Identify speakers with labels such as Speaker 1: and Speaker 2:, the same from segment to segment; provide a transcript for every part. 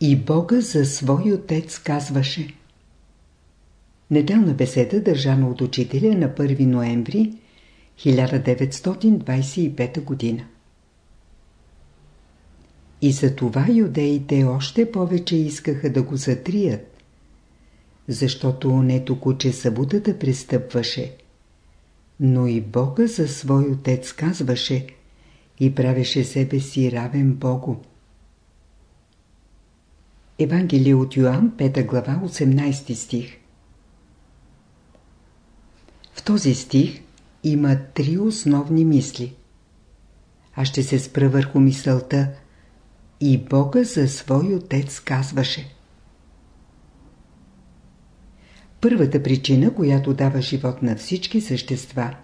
Speaker 1: И Бога за свой отец казваше. Неделна беседа държана от учителя на 1 ноември 1925 година. И за това юдеите още повече искаха да го затрият, защото онето куче събутата пристъпваше, но и Бога за свой отец казваше и правеше себе си равен Богу. Евангелие от Йоанн, 5 глава, 18 стих В този стих има три основни мисли. Аз ще се спра върху мисълта и Бога за свой отец казваше. Първата причина, която дава живот на всички същества,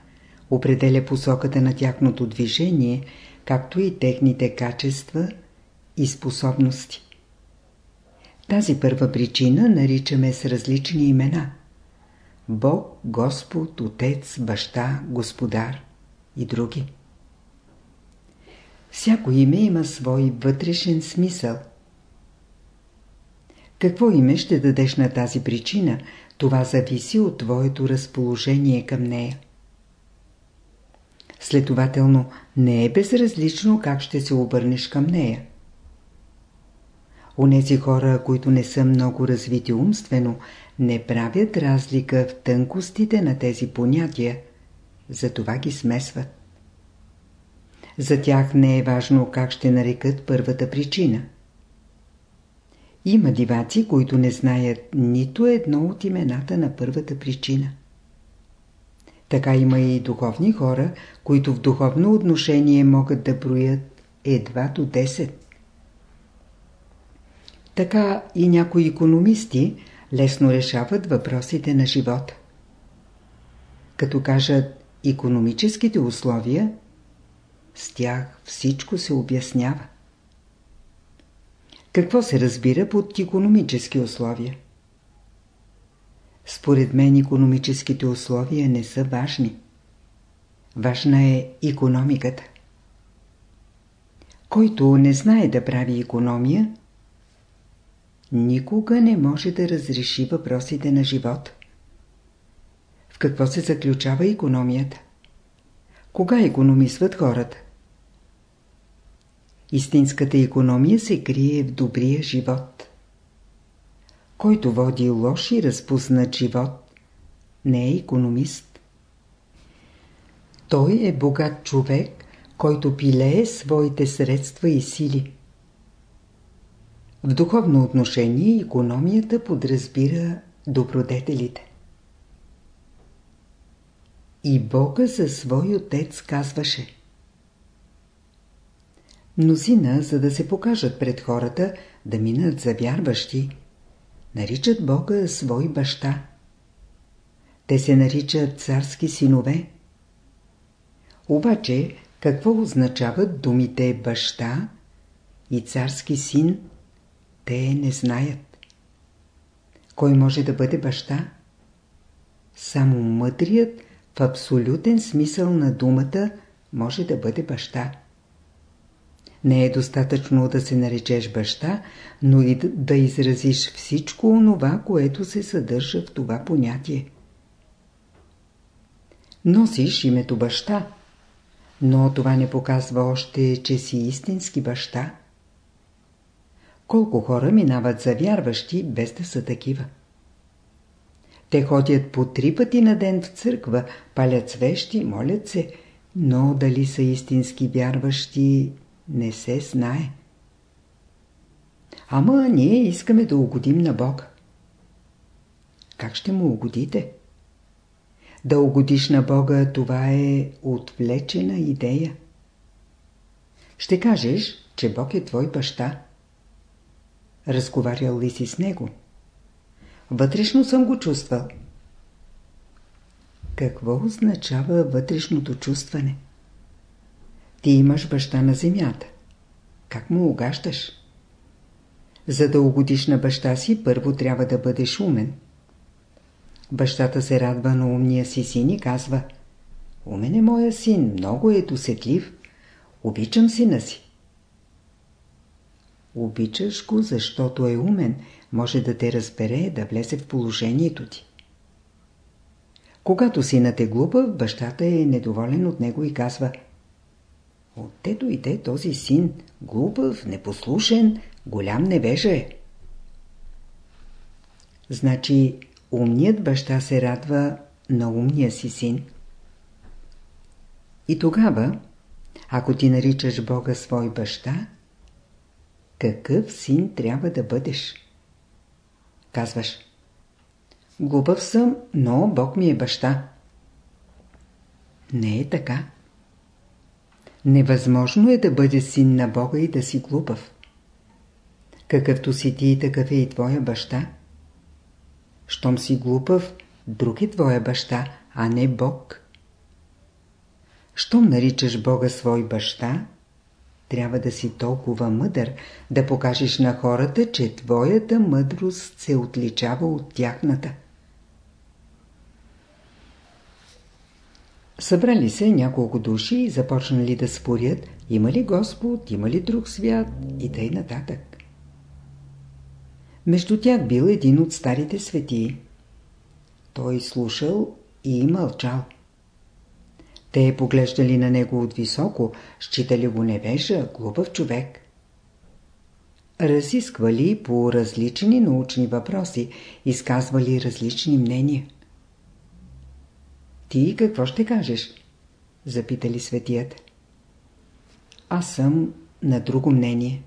Speaker 1: определя посоката на тяхното движение, както и техните качества и способности. Тази първа причина наричаме с различни имена. Бог, Господ, Отец, Баща, Господар и други. Всяко име има свой вътрешен смисъл. Какво име ще дадеш на тази причина, това зависи от твоето разположение към нея. Следователно, не е безразлично как ще се обърнеш към нея. Онези хора, които не са много развити умствено, не правят разлика в тънкостите на тези понятия, затова ги смесват. За тях не е важно как ще нарекат първата причина. Има диваци, които не знаят нито едно от имената на първата причина. Така има и духовни хора, които в духовно отношение могат да броят едва до 10. Така и някои економисти лесно решават въпросите на живота. Като кажат економическите условия, с тях всичко се обяснява. Какво се разбира под економически условия? Според мен економическите условия не са важни. Важна е економиката. Който не знае да прави економия, никога не може да разреши въпросите на живота. В какво се заключава економията? Кога економисват хората? Истинската економия се крие в добрия живот. Който води лош и разпуснат живот, не е економист. Той е богат човек, който пилее своите средства и сили. В духовно отношение економията подразбира добродетелите. И Бога за свой отец казваше – Мнозина, за да се покажат пред хората, да минат за вярващи, наричат Бога свой баща. Те се наричат царски синове. Обаче, какво означават думите баща и царски син, те не знаят. Кой може да бъде баща? Само мъдрият в абсолютен смисъл на думата може да бъде баща. Не е достатъчно да се наречеш баща, но и да изразиш всичко онова, което се съдържа в това понятие. Носиш името баща, но това не показва още, че си истински баща. Колко хора минават за вярващи, без да са такива? Те ходят по три пъти на ден в църква, палят свещи, молят се, но дали са истински вярващи, не се знае. Ама ние искаме да угодим на Бог. Как ще му угодите? Да угодиш на Бога, това е отвлечена идея. Ще кажеш, че Бог е твой баща. Разговарял ли си с Него? Вътрешно съм го чувствал. Какво означава вътрешното чувстване? Ти имаш баща на земята. Как му угащаш? За да угодиш на баща си, първо трябва да бъдеш умен. Бащата се радва на умния си син и казва Умен е моя син, много е досетлив. Обичам сина си. Обичаш го, защото е умен, може да те разбере, да влезе в положението ти. Когато синът е глупав, бащата е недоволен от него и казва Отте дойде този син, глупав, непослушен, голям невежа е. Значи умният баща се радва на умния си син. И тогава, ако ти наричаш Бога свой баща, какъв син трябва да бъдеш? Казваш, глупав съм, но Бог ми е баща. Не е така. Невъзможно е да бъде син на Бога и да си глупав. Какъвто си ти, такъв е и твоя баща. Щом си глупав, друг е твоя баща, а не Бог. Щом наричаш Бога свой баща, трябва да си толкова мъдър, да покажеш на хората, че твоята мъдрост се отличава от тяхната. Събрали се няколко души и започнали да спорят, има ли Господ, има ли друг свят и тъй нататък. Между тях бил един от старите светии. Той слушал и мълчал. Те поглеждали на него от високо, считали го невежа, глупав човек. Разисквали по различни научни въпроси, изказвали различни мнения. Ти какво ще кажеш? Запитали светият. Аз съм на друго мнение.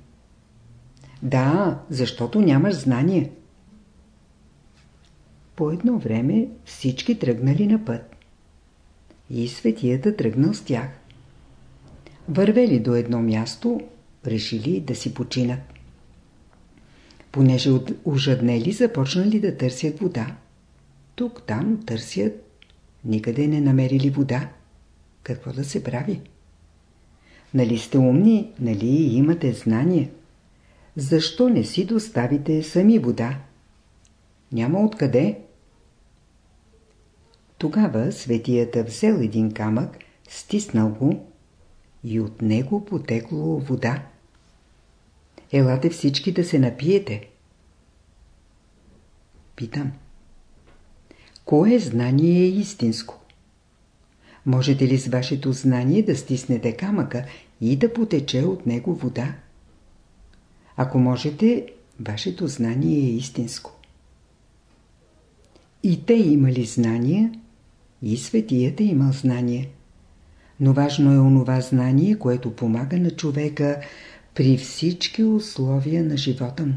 Speaker 1: Да, защото нямаш знание. По едно време всички тръгнали на път. И светията тръгнал с тях. Вървели до едно място, решили да си починат. Понеже ужаднели, започнали да търсят вода. Тук, там търсят Никъде не намерили вода. Какво да се прави? Нали сте умни, нали имате знание? Защо не си доставите сами вода? Няма откъде. Тогава светията взел един камък, стиснал го и от него потекло вода. Елате всички да се напиете. Питам. Кое знание е истинско? Можете ли с вашето знание да стиснете камъка и да потече от него вода? Ако можете, вашето знание е истинско. И те имали знания, и светият е имал знание. Но важно е онова знание, което помага на човека при всички условия на живота му.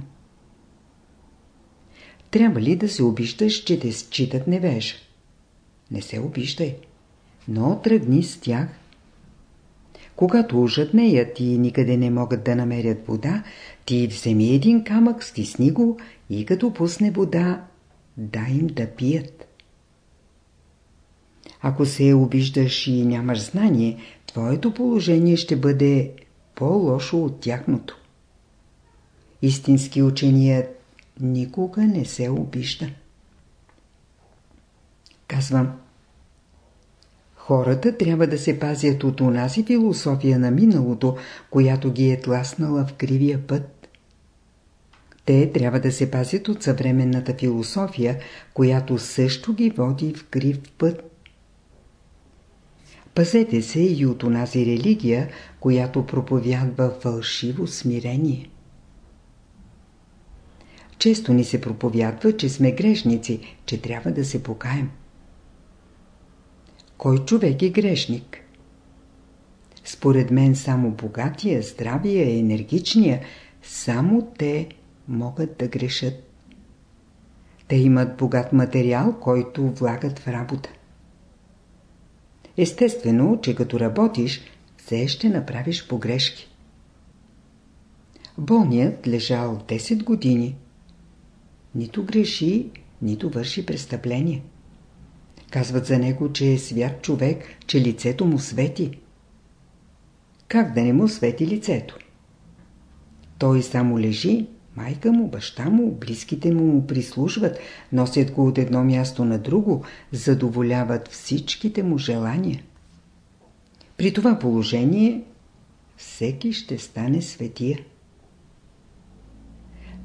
Speaker 1: Трябва ли да се обиждаш, че те считат невежа? Не се обиждай, но тръгни с тях. Когато неят и никъде не могат да намерят вода, ти вземи един камък, стисни го и като пусне вода, дай им да пият. Ако се обиждаш и нямаш знание, твоето положение ще бъде по-лошо от тяхното. Истински ученият никога не се обижда. Казвам, хората трябва да се пазят от онази философия на миналото, която ги е тласнала в кривия път. Те трябва да се пазят от съвременната философия, която също ги води в крив път. Пазете се и от онази религия, която проповядва фалшиво смирение. Често ни се проповядва, че сме грешници, че трябва да се покаем. Кой човек е грешник? Според мен само богатия, здравия, енергичния, само те могат да грешат. Те имат богат материал, който влагат в работа. Естествено, че като работиш, все ще направиш погрешки. Болният лежал 10 години – нито греши, нито върши престъпление. Казват за него, че е свят човек, че лицето му свети. Как да не му свети лицето? Той само лежи, майка му, баща му, близките му прислужват, носят го от едно място на друго, задоволяват всичките му желания. При това положение всеки ще стане светия.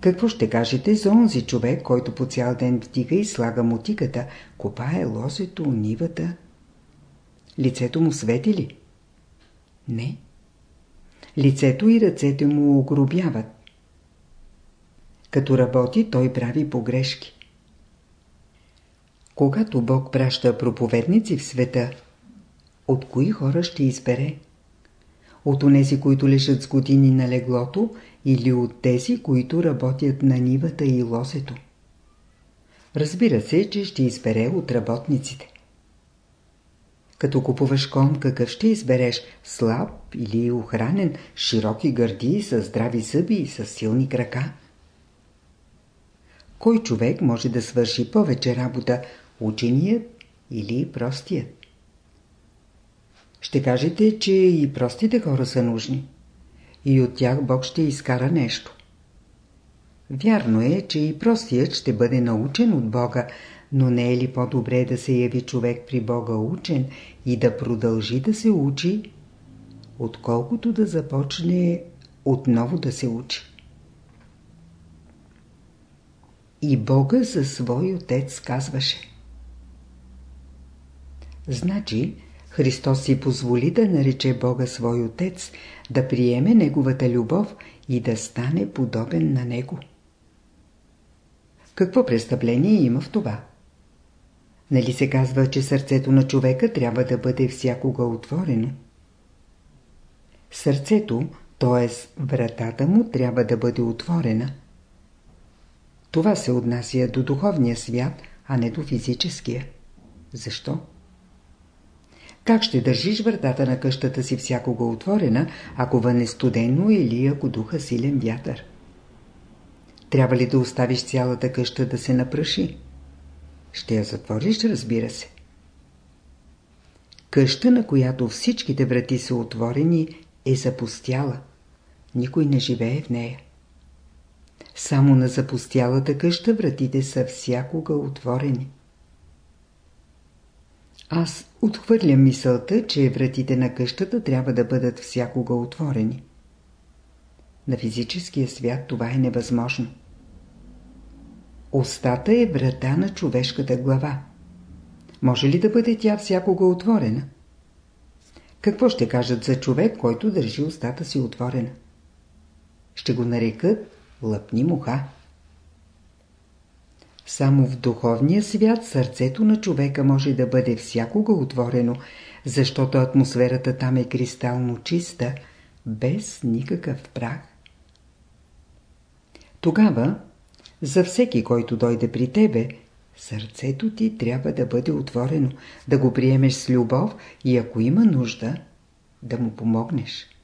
Speaker 1: Какво ще кажете за онзи човек, който по цял ден вдига и слага мотиката, копае лозето, нивата? Лицето му свети ли? Не. Лицето и ръцете му огробяват. Като работи, той прави погрешки. Когато Бог праща проповедници в света, от кои хора ще избере? От онези, които лежат с години на леглото или от тези, които работят на нивата и лозето? Разбира се, че ще избере от работниците. Като купуваш кон, какъв ще избереш? Слаб или охранен, широки гърди, с здрави зъби и с силни крака? Кой човек може да свърши повече работа, ученият или простият? Ще кажете, че и простите хора са нужни. И от тях Бог ще изкара нещо. Вярно е, че и простият ще бъде научен от Бога, но не е ли по-добре да се яви човек при Бога учен и да продължи да се учи, отколкото да започне отново да се учи? И Бога за свой отец казваше. Значи, Христос си позволи да нарече Бога свой отец, да приеме Неговата любов и да стане подобен на Него. Какво престъпление има в това? Нали се казва, че сърцето на човека трябва да бъде всякога отворено? Сърцето, т.е. вратата му, трябва да бъде отворена. Това се отнася до духовния свят, а не до физическия. Защо? Как ще държиш вратата на къщата си всякога отворена, ако вън е студено или ако духа силен вятър? Трябва ли да оставиш цялата къща да се напръши? Ще я затвориш, разбира се. Къща, на която всичките врати са отворени, е запустяла. Никой не живее в нея. Само на запустялата къща вратите са всякога отворени. Аз отхвърлям мисълта, че вратите на къщата трябва да бъдат всякога отворени. На физическия свят това е невъзможно. Остата е врата на човешката глава. Може ли да бъде тя всякога отворена? Какво ще кажат за човек, който държи устата си отворена? Ще го нарекат лъпни муха. Само в духовния свят сърцето на човека може да бъде всякога отворено, защото атмосферата там е кристално чиста, без никакъв прах. Тогава, за всеки, който дойде при тебе, сърцето ти трябва да бъде отворено, да го приемеш с любов и ако има нужда, да му помогнеш.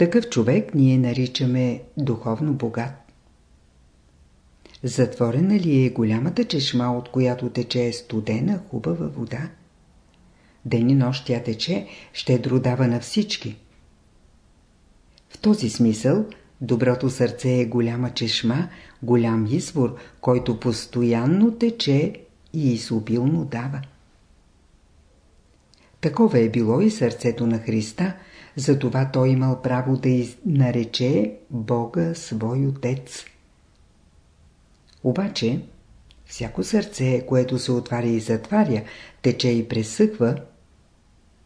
Speaker 1: Такъв човек ние наричаме духовно богат. Затворена ли е голямата чешма, от която тече студена, хубава вода? Ден и нощ тя тече, щедро дава на всички. В този смисъл, доброто сърце е голяма чешма, голям извор, който постоянно тече и изобилно дава. Такова е било и сърцето на Христа, затова той имал право да нарече Бога свой Отец. Обаче, всяко сърце, което се отваря и затваря, тече и пресъхва,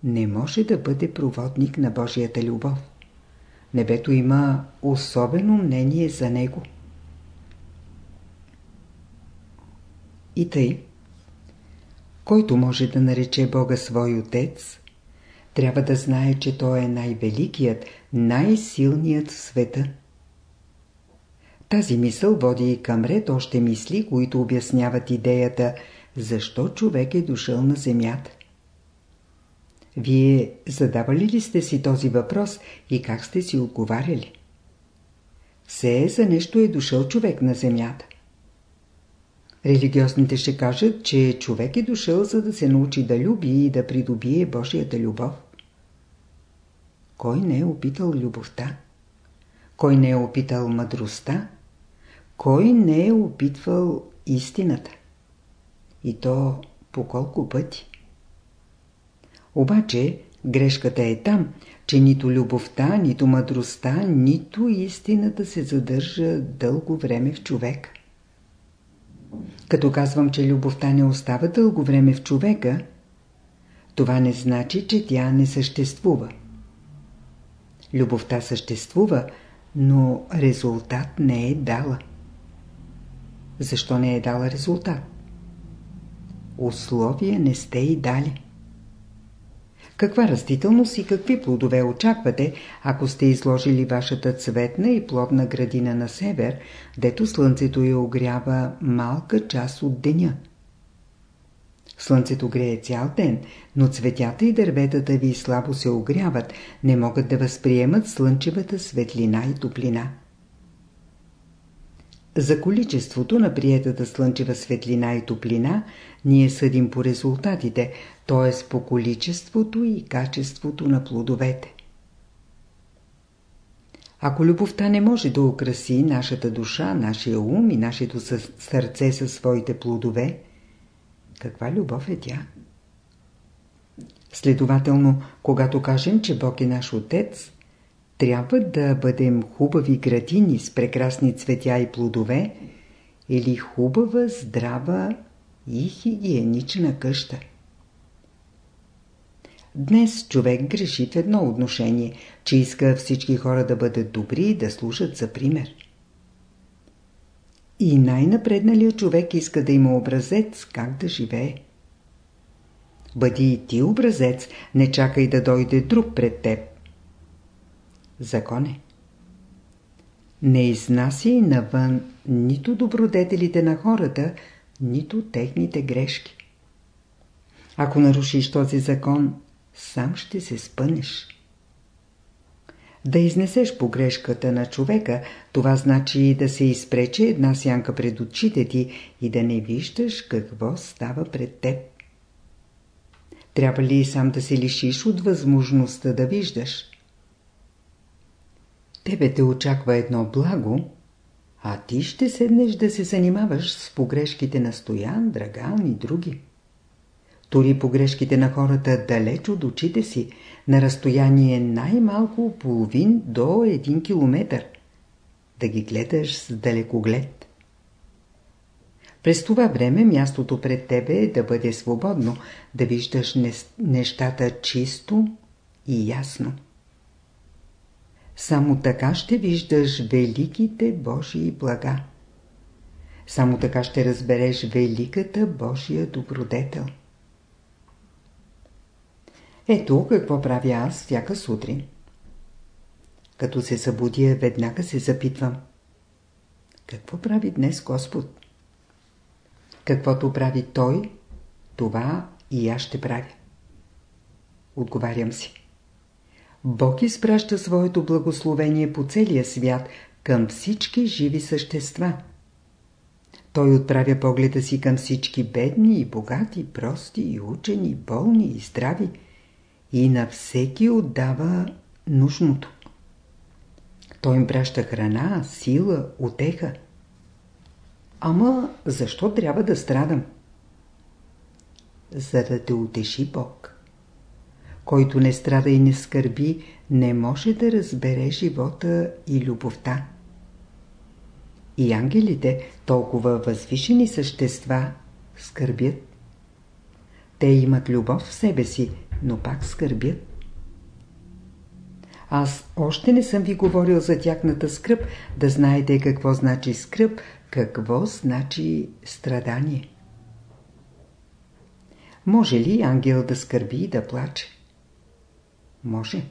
Speaker 1: не може да бъде проводник на Божията любов. Небето има особено мнение за него. И тъй, който може да нарече Бога свой отец, трябва да знае, че Той е най-великият, най-силният в света. Тази мисъл води и към ред още мисли, които обясняват идеята защо човек е дошъл на земята. Вие задавали ли сте си този въпрос и как сте си отговаряли? Все за нещо е дошъл човек на земята. Религиозните ще кажат, че човек е дошъл за да се научи да люби и да придобие Божията любов. Кой не е опитал любовта? Кой не е опитал мъдростта? Кой не е опитвал истината? И то по колко пъти? Обаче грешката е там, че нито любовта, нито мъдростта, нито истината се задържа дълго време в човек. Като казвам, че любовта не остава дълго време в човека, това не значи, че тя не съществува. Любовта съществува, но резултат не е дала. Защо не е дала резултат? Условия не сте и дали. Каква растителност и какви плодове очаквате, ако сте изложили вашата цветна и плодна градина на север, дето слънцето я огрява малка част от деня? Слънцето грее цял ден, но цветята и дърветата ви слабо се огряват, не могат да възприемат слънчевата светлина и топлина. За количеството на приетата слънчева светлина и топлина ние съдим по резултатите, т.е. по количеството и качеството на плодовете. Ако любовта не може да украси нашата душа, нашия ум и нашето сърце със своите плодове, каква любов е тя? Следователно, когато кажем, че Бог е наш Отец, трябва да бъдем хубави градини с прекрасни цветя и плодове или хубава, здрава и хигиенична къща. Днес човек греши в едно отношение, че иска всички хора да бъдат добри и да служат за пример. И най-напредналият човек иска да има образец как да живее. Бъди и ти образец, не чакай да дойде друг пред теб. Закон е. Не изнаси навън нито добродетелите на хората, нито техните грешки. Ако нарушиш този закон, сам ще се спънеш. Да изнесеш погрешката на човека, това значи да се изпрече една сянка пред очите ти и да не виждаш какво става пред теб. Трябва ли сам да се лишиш от възможността да виждаш? Тебе те очаква едно благо, а ти ще седнеш да се занимаваш с погрешките на Стоян, Драган и други. Тори погрешките на хората далеч от очите си, на разстояние най-малко половин до един километър. Да ги гледаш с далекоглед. През това време мястото пред тебе е да бъде свободно, да виждаш нещата чисто и ясно. Само така ще виждаш великите Божии блага. Само така ще разбереш великата Божия добродетел. Ето какво правя аз всяка сутрин. Като се събудя, веднага се запитвам. Какво прави днес Господ? Каквото прави Той, това и аз ще правя. Отговарям си. Бог изпраща своето благословение по целия свят към всички живи същества. Той отправя погледа си към всички бедни и богати, прости и учени, болни и здрави и на всеки отдава нужното. Той им праща храна, сила, отеха. Ама защо трябва да страдам? За да те утеши Бог. Който не страда и не скърби, не може да разбере живота и любовта. И ангелите, толкова възвишени същества, скърбят. Те имат любов в себе си, но пак скърбят. Аз още не съм ви говорил за тяхната скръп, да знаете какво значи скръп, какво значи страдание. Може ли ангел да скърби и да плаче? Може.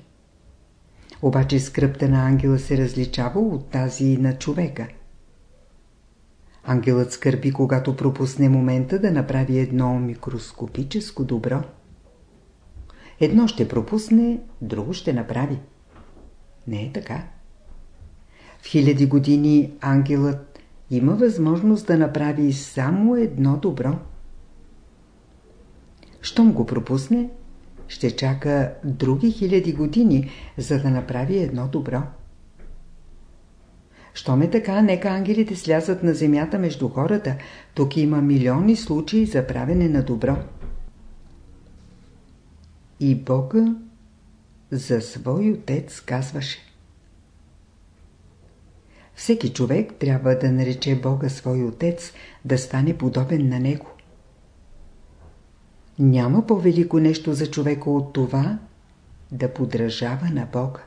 Speaker 1: Обаче скръпта на ангела се различава от тази на човека. Ангелът скърби, когато пропусне момента да направи едно микроскопическо добро. Едно ще пропусне, друго ще направи. Не е така. В хиляди години ангелът има възможност да направи само едно добро. Щом го пропусне, ще чака други хиляди години, за да направи едно добро. Щом е така, нека ангелите слязат на земята между хората. Тук има милиони случаи за правене на добро. И Бога за свой отец казваше. Всеки човек трябва да нарече Бога свой отец, да стане подобен на него. Няма по-велико нещо за човека от това да подражава на Бога.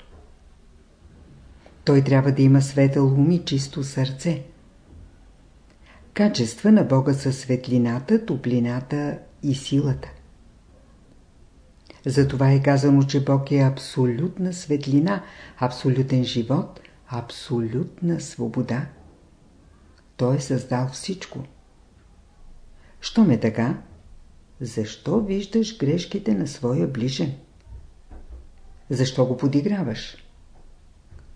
Speaker 1: Той трябва да има светъл ум и чисто сърце. Качества на Бога са светлината, топлината и силата. Затова е казано, че Бог е абсолютна светлина, абсолютен живот, абсолютна свобода. Той е създал всичко. Що ме така? Защо виждаш грешките на своя ближен? Защо го подиграваш?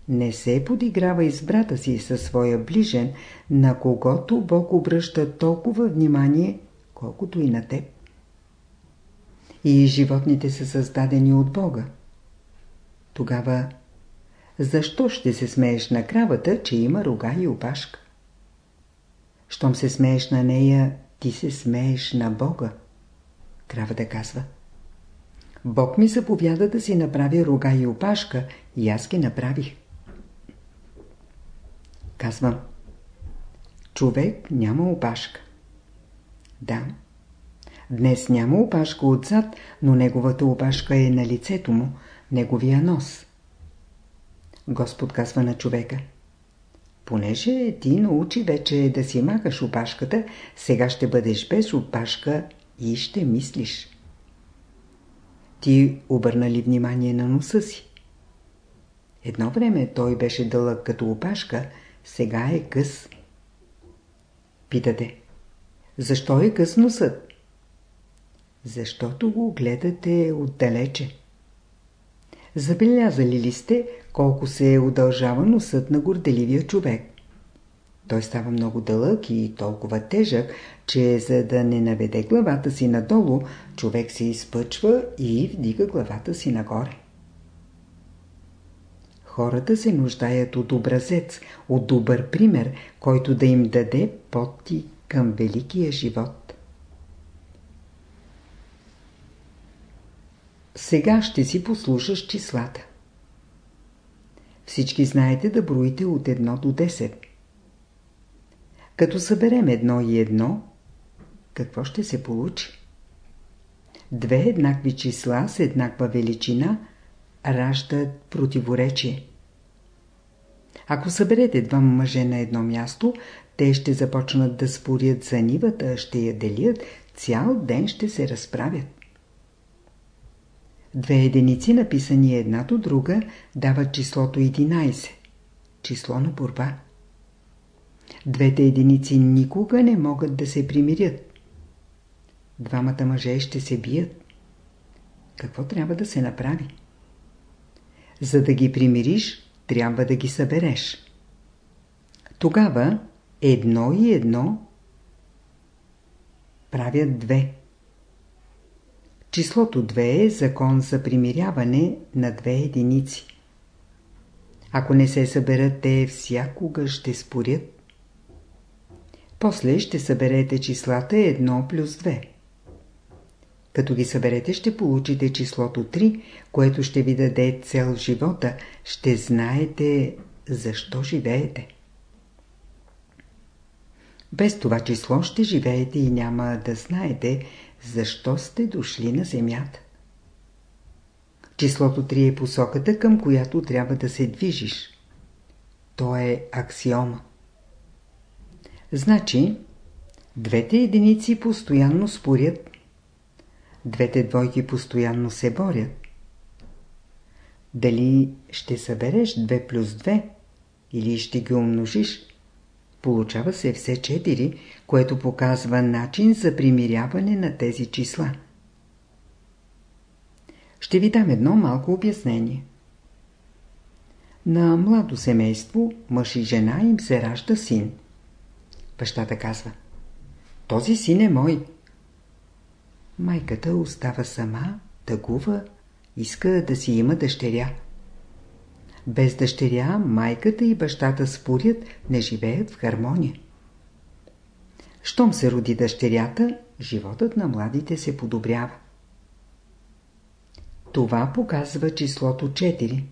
Speaker 1: Не се подиграва с брата си със своя ближен, на когото Бог обръща толкова внимание, колкото и на теб. И животните са създадени от Бога. Тогава, защо ще се смееш на кравата, че има рога и опашка? Щом се смееш на нея, ти се смееш на Бога. Кравата казва. Бог ми заповяда да си направя рога и опашка и аз ги направих. Казвам. Човек няма опашка. Да. Днес няма опашка отзад, но неговата опашка е на лицето му, неговия нос. Господ казва на човека. Понеже ти научи вече да си махаш опашката, сега ще бъдеш без опашка и ще мислиш. Ти обърна ли внимание на носа си? Едно време той беше дълъг като опашка, сега е къс. Питате, защо е къс носът? Защото го гледате отдалече. Забелязали ли сте колко се е удължава носът на горделивия човек? Той става много дълъг и толкова тежък, че за да не наведе главата си надолу, човек се изпъчва и вдига главата си нагоре. Хората се нуждаят от образец, от добър пример, който да им даде подти към великия живот. Сега ще си послушаш числата. Всички знаете да броите от 1 до 10. Като съберем едно и едно, какво ще се получи? Две еднакви числа с еднаква величина раждат противоречие. Ако съберете два мъже на едно място, те ще започнат да спорят за нивата, ще я делят, цял ден ще се разправят. Две единици, написани една до друга, дават числото 11. Число на борба. Двете единици никога не могат да се примирят. Двамата мъже ще се бият. Какво трябва да се направи? За да ги примириш, трябва да ги събереш. Тогава едно и едно правят две. Числото 2 е закон за примиряване на две единици. Ако не се съберат, те всякога ще спорят. После ще съберете числата 1 плюс 2. Като ги съберете, ще получите числото 3, което ще ви даде цел живота. Ще знаете защо живеете. Без това число ще живеете и няма да знаете защо сте дошли на земята. Числото 3 е посоката, към която трябва да се движиш. То е аксиома. Значи, двете единици постоянно спорят, двете двойки постоянно се борят. Дали ще събереш 2 плюс 2 или ще ги умножиш, получава се все 4, което показва начин за примиряване на тези числа. Ще ви дам едно малко обяснение. На младо семейство, мъж и жена им се ражда син. Бащата казва Този син е мой. Майката остава сама, тъгува, иска да си има дъщеря. Без дъщеря майката и бащата спорят, не живеят в хармония. Щом се роди дъщерята, животът на младите се подобрява. Това показва числото 4.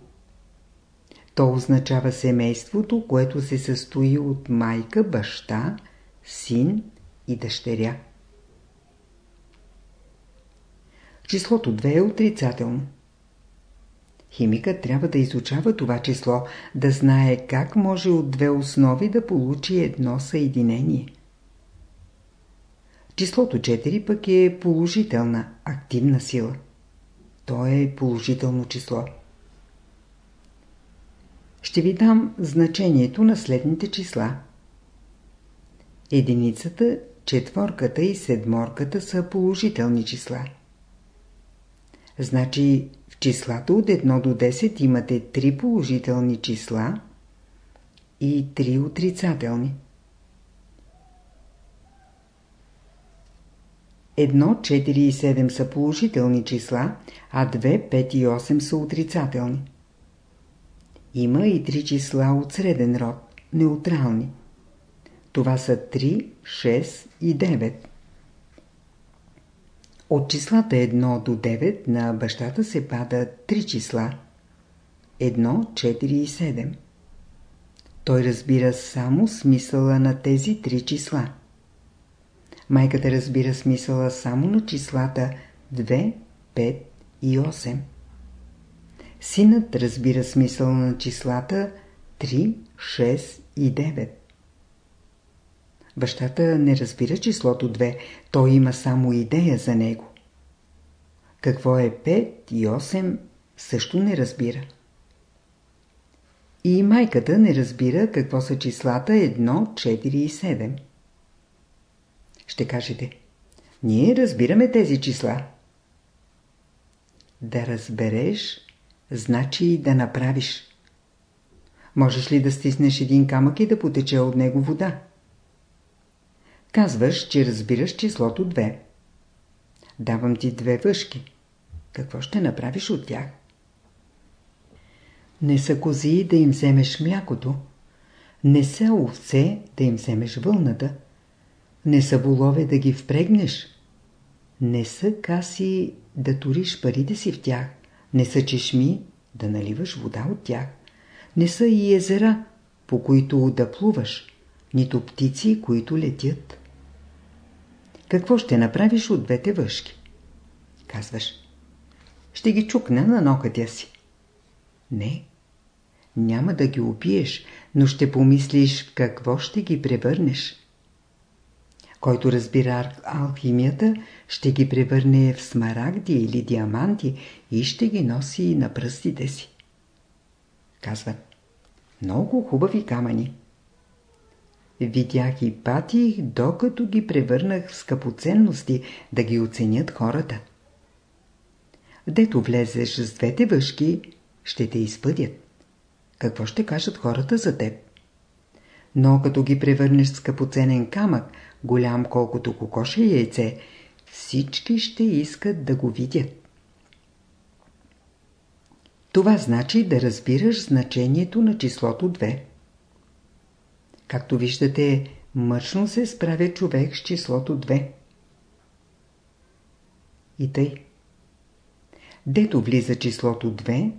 Speaker 1: То означава семейството, което се състои от майка, баща, син и дъщеря. Числото 2 е отрицателно. Химикът трябва да изучава това число, да знае как може от две основи да получи едно съединение. Числото 4 пък е положителна, активна сила. То е положително число. Ще ви дам значението на следните числа. Единицата, четворката и седморката са положителни числа. Значи числата от 1 до 10 имате 3 положителни числа и 3 отрицателни. 1, 4 и 7 са положителни числа, а 2, 5 и 8 са отрицателни. Има и три числа от среден род, неутрални. Това са 3, 6 и 9. От числата 1 до 9 на бащата се пада 3 числа. 1, 4 и 7. Той разбира само смисъла на тези три числа. Майката разбира смисъла само на числата 2, 5 и 8. Синът разбира смисъла на числата 3, 6 и 9. Бащата не разбира числото 2, той има само идея за него. Какво е 5 и 8 също не разбира. И майката не разбира какво са числата 1, 4 и 7. Ще кажете, ние разбираме тези числа. Да разбереш, значи да направиш. Можеш ли да стиснеш един камък и да потече от него вода? Казваш, че разбираш числото 2. Давам ти две въшки. Какво ще направиш от тях? Не са кози да им вземеш млякото. Не са овце да им вземеш вълната. Не са волове да ги впрегнеш. Не са каси да туриш парите си в тях. Не са чешми да наливаш вода от тях. Не са и езера, по които да плуваш, нито птици, които летят. Какво ще направиш от двете въшки? Казваш. Ще ги чукна на нокътя си. Не. Няма да ги опиеш, но ще помислиш какво ще ги превърнеш. Който разбира алхимията, ще ги превърне в смарагди или диаманти и ще ги носи на пръстите си. Казват, много хубави камъни. Видях и патих, докато ги превърнах в скъпоценности, да ги оценят хората. Дето влезеш с двете въшки, ще те изпъдят. Какво ще кажат хората за теб? Но като ги превърнеш в скъпоценен камък, голям колкото кокоше яйце, всички ще искат да го видят. Това значи да разбираш значението на числото 2. Както виждате, мъчно се справя човек с числото 2. И тъй. Дето влиза числото 2,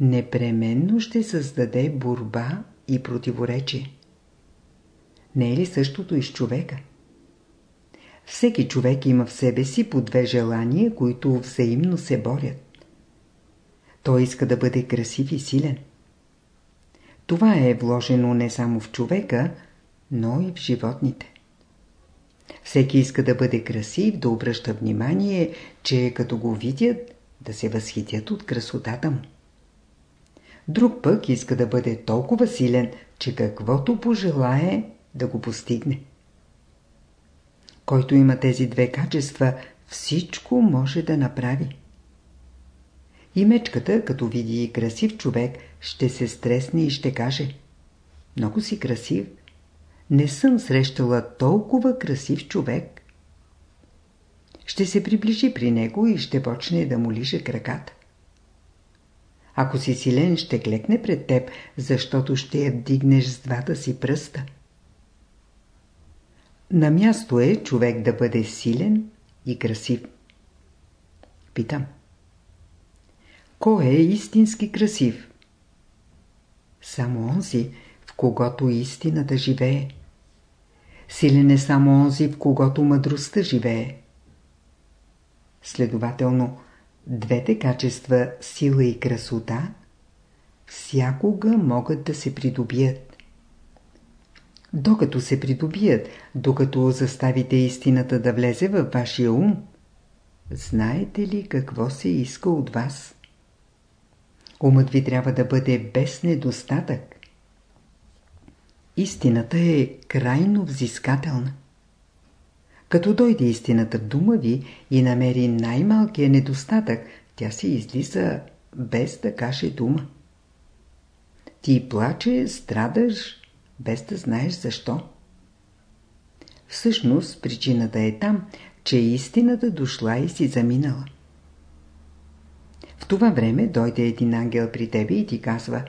Speaker 1: непременно ще създаде борба и противоречие. Не е ли същото и с човека? Всеки човек има в себе си по две желания, които взаимно се борят. Той иска да бъде красив и силен. Това е вложено не само в човека, но и в животните. Всеки иска да бъде красив, да обръща внимание, че като го видят, да се възхитят от красотата му. Друг пък иска да бъде толкова силен, че каквото пожелае да го постигне. Който има тези две качества, всичко може да направи. И мечката, като види красив човек, ще се стресне и ще каже Много си красив. Не съм срещала толкова красив човек. Ще се приближи при него и ще почне да му лиже краката. Ако си силен, ще клекне пред теб, защото ще я вдигнеш с двата си пръста. На място е човек да бъде силен и красив. Питам. Кой е истински красив? Само онзи, в когото истината живее. Силен е само онзи, в когото мъдростта живее. Следователно, двете качества сила и красота всякога могат да се придобият. Докато се придобият, докато заставите истината да влезе във вашия ум, знаете ли какво се иска от вас? Умът ви трябва да бъде без недостатък. Истината е крайно взискателна. Като дойде истината в дума ви и намери най-малкия недостатък, тя се излиза без да каже дума. Ти плаче, страдаш, без да знаеш защо. Всъщност причината е там, че истината дошла и си заминала. В това време дойде един ангел при тебе и ти казва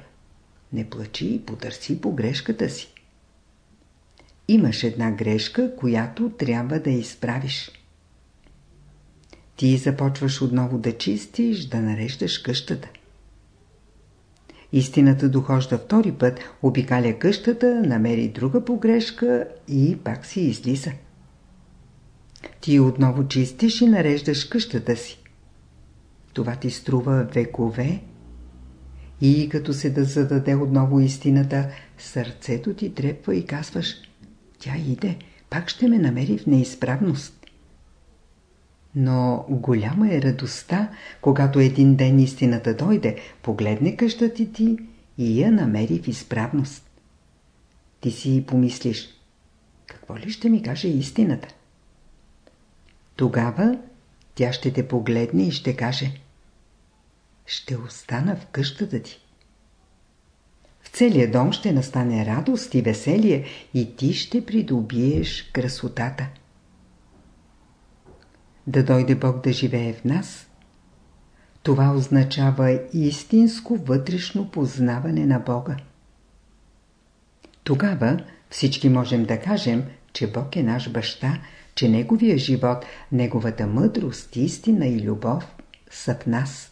Speaker 1: Не плачи и потърси погрешката си. Имаш една грешка, която трябва да изправиш. Ти започваш отново да чистиш, да нареждаш къщата. Истината дохожда втори път, обикаля къщата, намери друга погрешка и пак си излиза. Ти отново чистиш и нареждаш къщата си. Това ти струва векове и като се да зададе отново истината, сърцето ти трепва и казваш Тя иде, пак ще ме намери в неизправност. Но голяма е радостта, когато един ден истината дойде, погледне къщата ти и я намери в изправност. Ти си помислиш, какво ли ще ми каже истината? Тогава тя ще те погледне и ще каже Ще остана в къщата ти. В целия дом ще настане радост и веселие и ти ще придобиеш красотата да дойде Бог да живее в нас, това означава истинско вътрешно познаване на Бога. Тогава всички можем да кажем, че Бог е наш баща, че Неговия живот, Неговата мъдрост, истина и любов са в нас.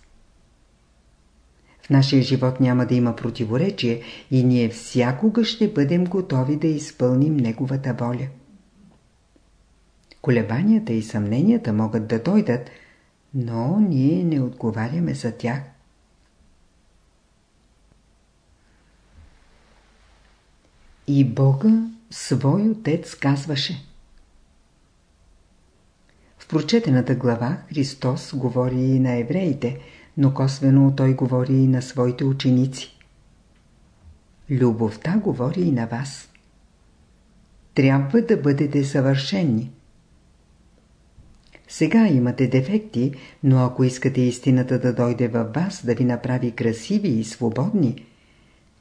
Speaker 1: В нашия живот няма да има противоречие и ние всякога ще бъдем готови да изпълним Неговата воля. Колебанията и съмненията могат да дойдат, но ние не отговаряме за тях. И Бога свой отец казваше. Прочетената глава Христос говори и на евреите, но косвено той говори и на своите ученици. Любовта говори и на вас. Трябва да бъдете съвършени. Сега имате дефекти, но ако искате истината да дойде във вас, да ви направи красиви и свободни,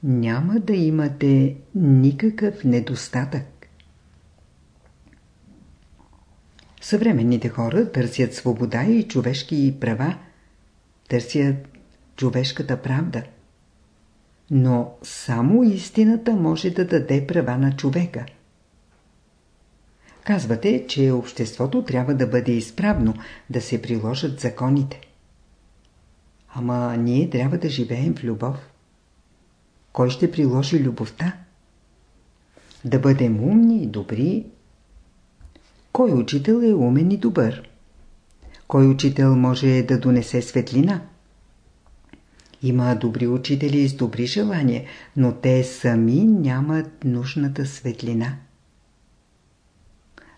Speaker 1: няма да имате никакъв недостатък. Съвременните хора търсят свобода и човешки права, търсят човешката правда. Но само истината може да даде права на човека – Казвате, че обществото трябва да бъде изправно, да се приложат законите. Ама ние трябва да живеем в любов. Кой ще приложи любовта? Да бъдем умни добри. Кой учител е умен и добър? Кой учител може да донесе светлина? Има добри учители с добри желания, но те сами нямат нужната светлина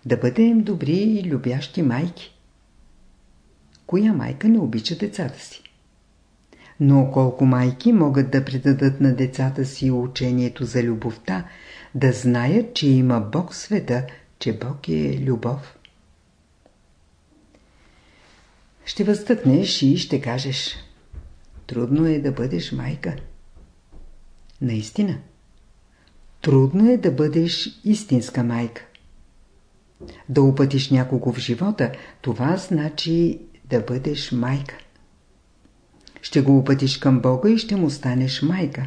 Speaker 1: да бъдем добри и любящи майки. Коя майка не обича децата си? Но колко майки могат да предадат на децата си учението за любовта, да знаят, че има Бог в света, че Бог е любов. Ще възстъпнеш и ще кажеш Трудно е да бъдеш майка. Наистина. Трудно е да бъдеш истинска майка. Да упътиш някого в живота, това значи да бъдеш майка. Ще го упътиш към Бога и ще му станеш майка.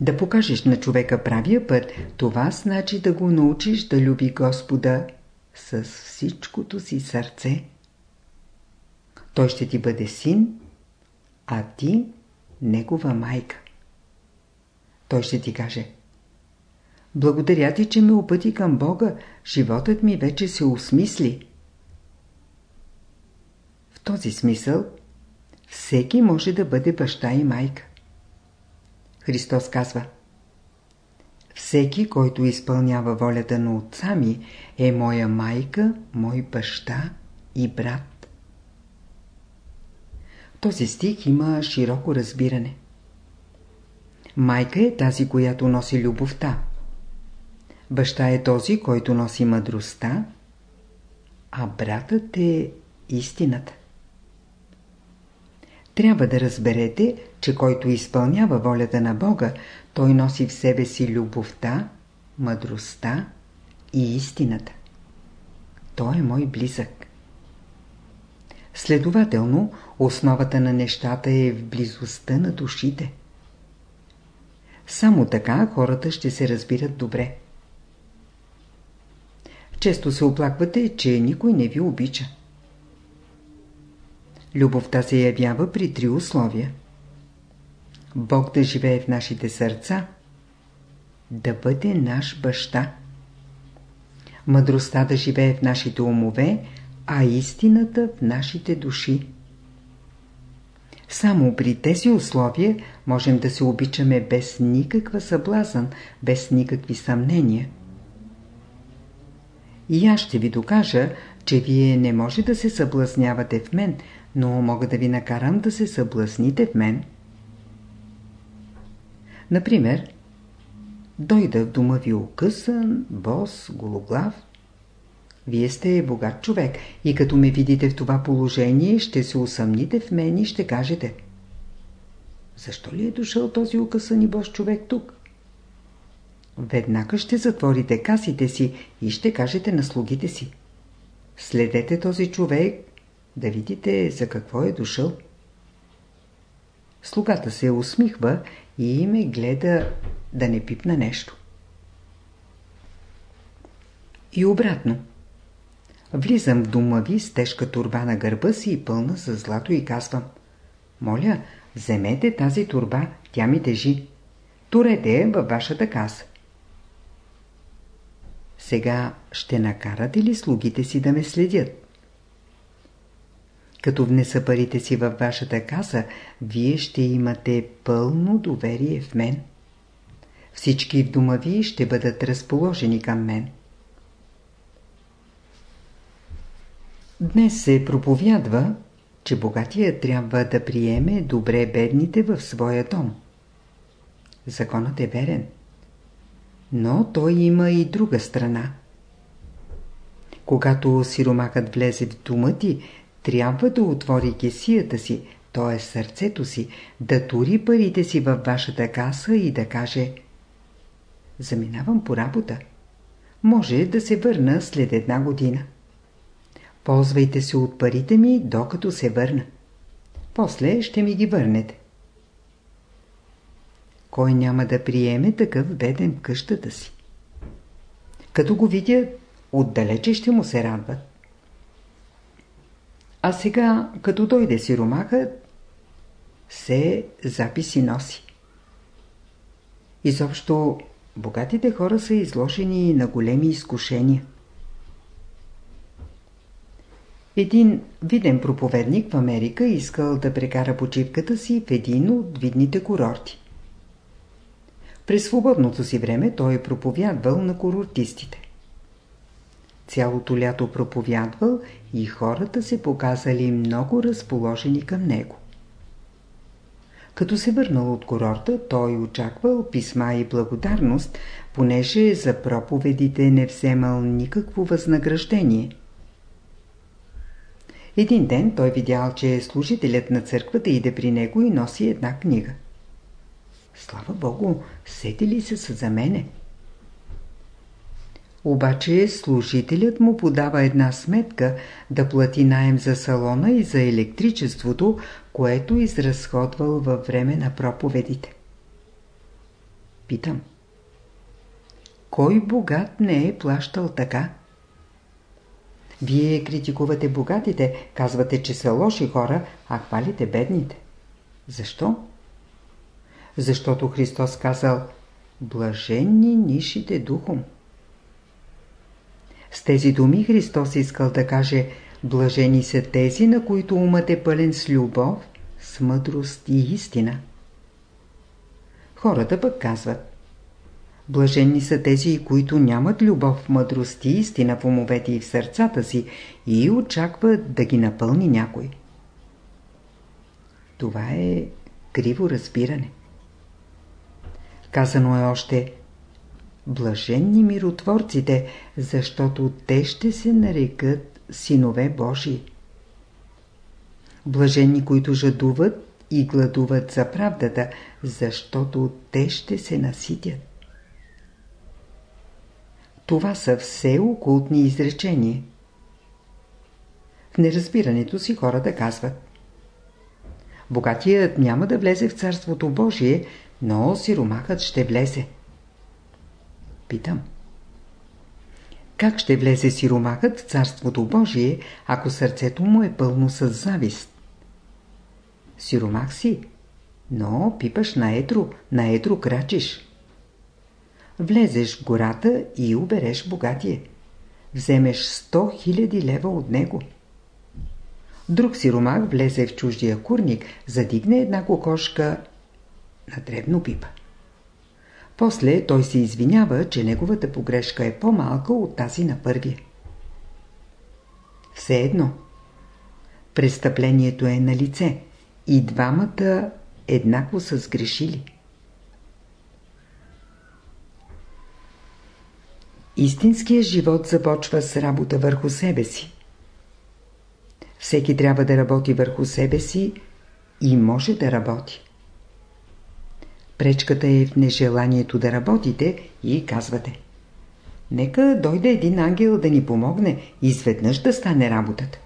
Speaker 1: Да покажеш на човека правия път, това значи да го научиш да люби Господа с всичкото си сърце. Той ще ти бъде син а ти негова майка. Той ще ти каже Благодаря ти, че ме опъти към Бога, животът ми вече се осмисли. В този смисъл всеки може да бъде баща и майка. Христос казва Всеки, който изпълнява волята на отца ми, е моя майка, мой баща и брат. Този стих има широко разбиране. Майка е тази, която носи любовта. Баща е този, който носи мъдростта, а братът е истината. Трябва да разберете, че който изпълнява волята на Бога, той носи в себе си любовта, мъдростта и истината. Той е мой близък. Следователно, основата на нещата е в близостта на душите. Само така хората ще се разбират добре. Често се оплаквате, че никой не ви обича. Любовта се явява при три условия. Бог да живее в нашите сърца, да бъде наш баща. Мъдростта да живее в нашите умове, а истината в нашите души. Само при тези условия можем да се обичаме без никаква съблазън, без никакви съмнения. И аз ще ви докажа, че вие не може да се съблазнявате в мен, но мога да ви накарам да се съблазните в мен. Например, дойда в дома ви окъсан, бос, гологлав. Вие сте богат човек и като ме видите в това положение, ще се усъмните в мен и ще кажете Защо ли е дошъл този окъсан и бос човек тук? Веднага ще затворите касите си и ще кажете на слугите си Следете този човек да видите за какво е дошъл. Слугата се усмихва и ме гледа да не пипна нещо. И обратно. Влизам в дома ви с тежка турба на гърба си и пълна с злато и казвам Моля, вземете тази турба, тя ми тежи. Турете я във вашата каса. Сега ще накарате ли слугите си да ме следят? Като внеса парите си във вашата каса, вие ще имате пълно доверие в мен. Всички в дома ви ще бъдат разположени към мен. Днес се проповядва, че богатия трябва да приеме добре бедните в своя дом. Законът е верен. Но той има и друга страна. Когато сиромакът влезе в дома ти, трябва да отвори кесията си, т.е. сърцето си, да тури парите си във вашата каса и да каже Заминавам по работа. Може да се върна след една година. Ползвайте се от парите ми, докато се върна. После ще ми ги върнете. Кой няма да приеме такъв беден в къщата си? Като го видят, отдалече ще му се радват. А сега, като дойде сиромахът, се записи носи. Изобщо, богатите хора са изложени на големи изкушения. Един виден проповедник в Америка искал да прекара почивката си в един от видните курорти. През свободното си време той проповядвал на курортистите. Цялото лято проповядвал и хората се показали много разположени към него. Като се върнал от курорта, той очаквал писма и благодарност, понеже за проповедите не вземал никакво възнаграждение. Един ден той видял, че служителят на църквата иде при него и носи една книга. Слава Богу, сетили се са за мене. Обаче служителят му подава една сметка да плати найем за салона и за електричеството, което изразходвал във време на проповедите. Питам. Кой богат не е плащал така? Вие критикувате богатите, казвате, че са лоши хора, а хвалите бедните. Защо? Защото Христос казал Блаженни нишите духом. С тези думи Христос искал да каже Блажени са тези, на които умът е пълен с любов, с мъдрост и истина. Хората пък казват Блаженни са тези, които нямат любов, мъдрост и истина в умовете и в сърцата си и очакват да ги напълни някой. Това е криво разбиране. Казано е още Блаженни миротворците, защото те ще се нарекат синове Божии. Блаженни, които жадуват и гладуват за правдата, защото те ще се наситят. Това са все окултни изречения. В неразбирането си хората казват Богатият няма да влезе в Царството Божие, но сиромахът ще влезе. Питам. Как ще влезе сиромахът в Царството Божие, ако сърцето му е пълно с завист? Сиромах си, но пипаш на едро, на едро крачиш. Влезеш в гората и убереш богатие. Вземеш 100 000 лева от него. Друг сиромах влезе в чуждия курник, задигне една кокошка на дребно пипа. После той се извинява, че неговата погрешка е по-малка от тази на първия. Все едно. Престъплението е на лице и двамата еднакво са сгрешили. Истинският живот започва с работа върху себе си. Всеки трябва да работи върху себе си и може да работи. Пречката е в нежеланието да работите и казвате Нека дойде един ангел да ни помогне и изведнъж да стане работата.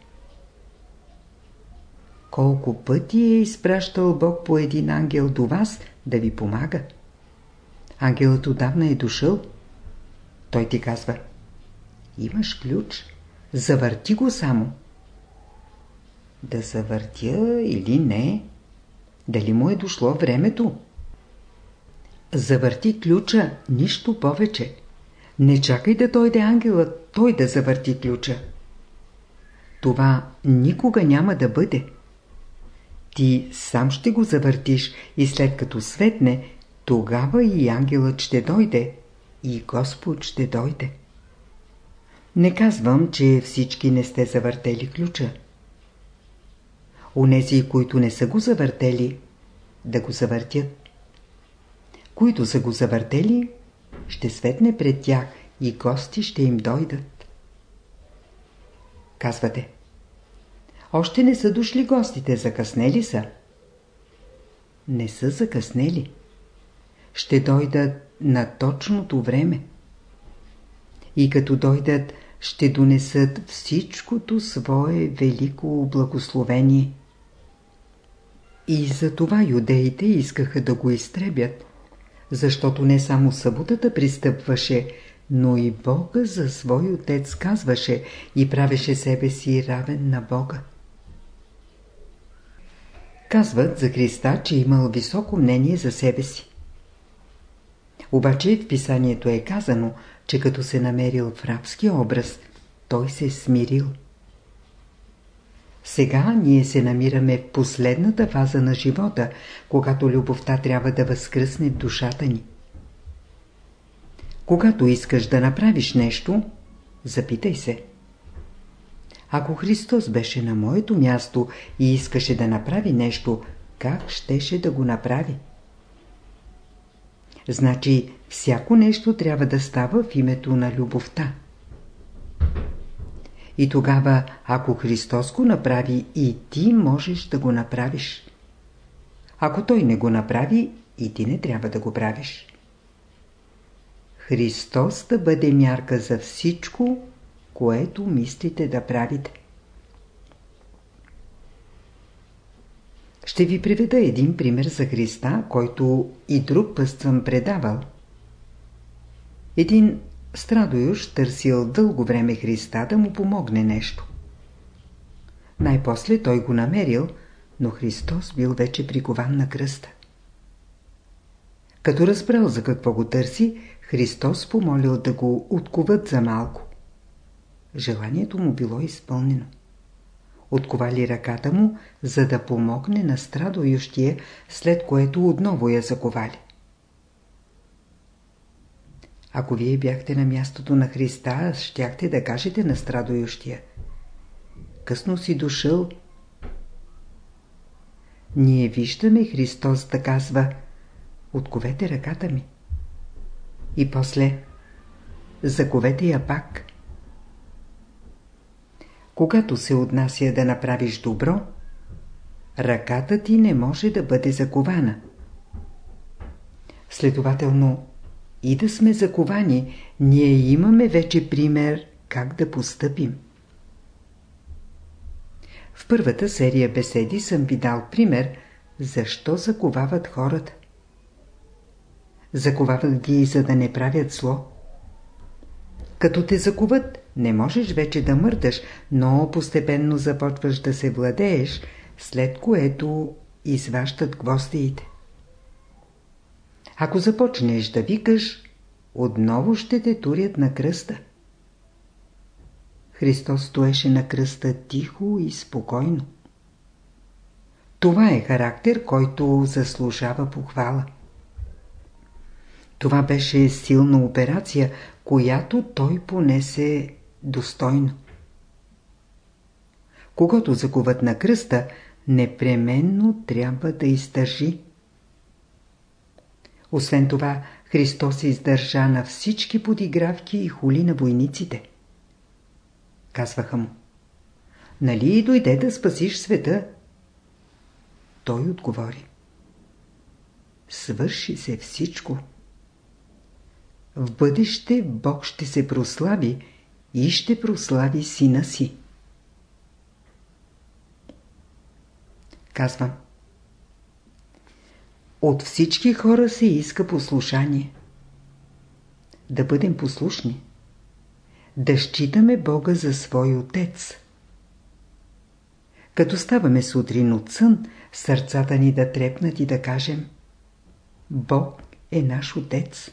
Speaker 1: Колко пъти е изпращал Бог по един ангел до вас да ви помага? Ангелът отдавна е дошъл. Той ти казва Имаш ключ, завърти го само. Да завъртя или не? Дали му е дошло времето? Завърти ключа, нищо повече. Не чакай да дойде ангелът, той да завърти ключа. Това никога няма да бъде. Ти сам ще го завъртиш и след като светне, тогава и ангелът ще дойде, и Господ ще дойде. Не казвам, че всички не сте завъртели ключа. Онези, които не са го завъртели, да го завъртят които са го завъртели, ще светне пред тях и гости ще им дойдат. Казвате, още не са дошли гостите, закъснели са. Не са закъснели. Ще дойдат на точното време. И като дойдат, ще донесат всичкото свое велико благословение. И за това юдеите искаха да го изтребят, защото не само съботата пристъпваше, но и Бога за свой отец казваше и правеше себе си равен на Бога. Казват за Христа, че имал високо мнение за себе си. Обаче в писанието е казано, че като се намерил в рабски образ, той се е смирил. Сега ние се намираме в последната фаза на живота, когато любовта трябва да възкръсне душата ни. Когато искаш да направиш нещо, запитай се. Ако Христос беше на моето място и искаше да направи нещо, как щеше да го направи? Значи, всяко нещо трябва да става в името на любовта. И тогава, ако Христос го направи, и ти можеш да го направиш. Ако Той не го направи, и ти не трябва да го правиш. Христос да бъде мярка за всичко, което мислите да правите. Ще ви приведа един пример за Христа, който и друг път съм предавал. Един Страдоюш търсил дълго време Христа да му помогне нещо. Най-после той го намерил, но Христос бил вече прикован на кръста. Като разбрал за какво го търси, Христос помолил да го отковат за малко. Желанието му било изпълнено. Отковали ръката му, за да помогне на страдоющия, след което отново я заковали. Ако вие бяхте на мястото на Христа, щяхте да кажете на страдоющия. Късно си дошъл. Ние виждаме Христос да казва Отковете ръката ми. И после Заковете я пак. Когато се отнася да направиш добро, ръката ти не може да бъде закована. Следователно, и да сме заковани, ние имаме вече пример как да постъпим. В първата серия беседи съм ви дал пример, защо заковават хората. Заковават ги, за да не правят зло. Като те заковат, не можеш вече да мърдаш, но постепенно започваш да се владееш, след което изващат гвоздиите. Ако започнеш да викаш, отново ще те турят на кръста. Христос стоеше на кръста тихо и спокойно. Това е характер, който заслужава похвала. Това беше силна операция, която той понесе достойно. Когато закуват на кръста, непременно трябва да издържи. Освен това, Христос издържа на всички подигравки и хули на войниците. Казваха му. Нали дойде да спасиш света? Той отговори. Свърши се всичко. В бъдеще Бог ще се прослави и ще прослави сина си. Казвам. От всички хора се иска послушание. Да бъдем послушни. Да считаме Бога за свой отец. Като ставаме сутрин от сън, сърцата ни да трепнат и да кажем Бог е наш отец.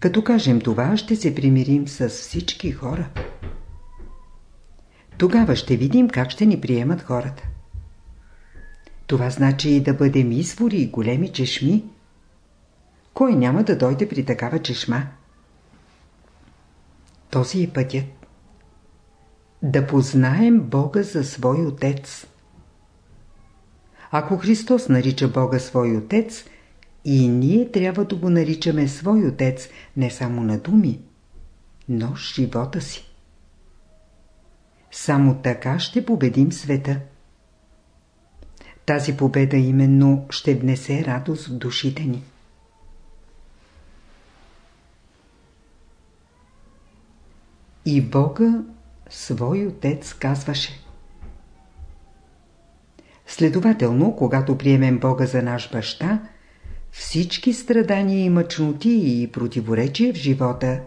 Speaker 1: Като кажем това, ще се примирим с всички хора. Тогава ще видим как ще ни приемат хората. Това значи и да бъдем извори и големи чешми. Кой няма да дойде при такава чешма? Този е пътят. Да познаем Бога за свой Отец. Ако Христос нарича Бога свой Отец, и ние трябва да го наричаме свой Отец не само на думи, но с живота си. Само така ще победим света. Тази победа именно ще внесе радост в душите ни. И Бога свой отец казваше. Следователно, когато приемем Бога за наш баща, всички страдания и мъчноти и противоречия в живота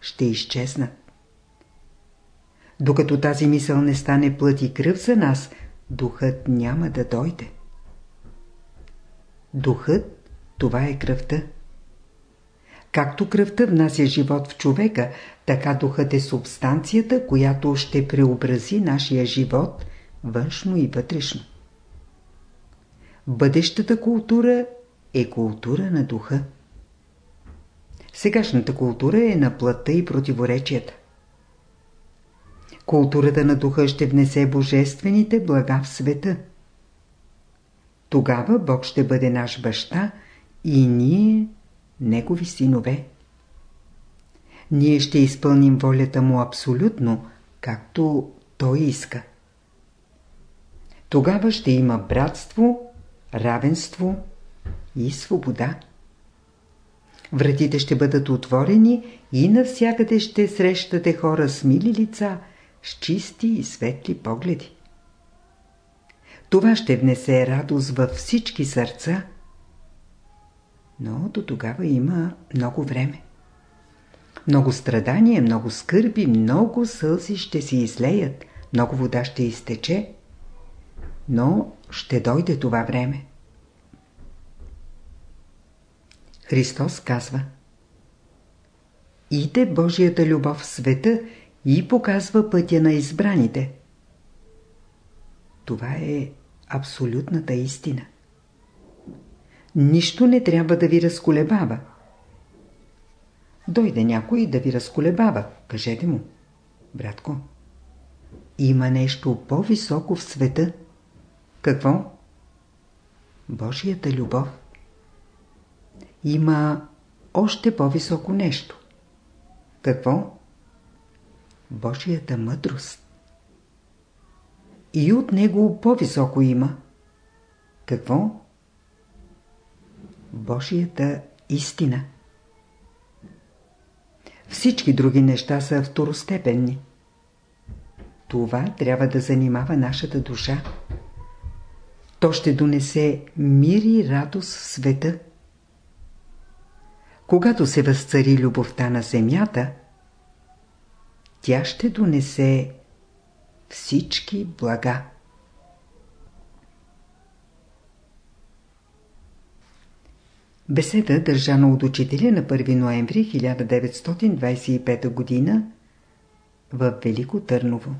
Speaker 1: ще изчезнат. Докато тази мисъл не стане плът и кръв за нас, духът няма да дойде. Духът – това е кръвта. Както кръвта внася живот в човека, така духът е субстанцията, която ще преобрази нашия живот външно и вътрешно. Бъдещата култура е култура на духа. Сегашната култура е на плътта и противоречията. Културата на духа ще внесе божествените блага в света. Тогава Бог ще бъде наш баща и ние негови синове. Ние ще изпълним волята му абсолютно, както той иска. Тогава ще има братство, равенство и свобода. Вратите ще бъдат отворени и навсякъде ще срещате хора с мили лица, с чисти и светли погледи. Това ще внесе радост във всички сърца, но до тогава има много време. Много страдания, много скърби, много сълзи ще се излеят, много вода ще изтече, но ще дойде това време. Христос казва Иде Божията любов в света и показва пътя на избраните. Това е абсолютната истина. Нищо не трябва да ви разколебава. Дойде някой да ви разколебава. Кажете му. Братко, има нещо по-високо в света. Какво? Божията любов. Има още по-високо нещо. Какво? Божията мъдрост. И от него по-високо има. Какво? Божията истина. Всички други неща са второстепенни. Това трябва да занимава нашата душа. То ще донесе мир и радост в света. Когато се възцари любовта на земята, тя ще донесе всички блага. Беседа държана от учителя на 1 ноември 1925 г. в Велико Търново.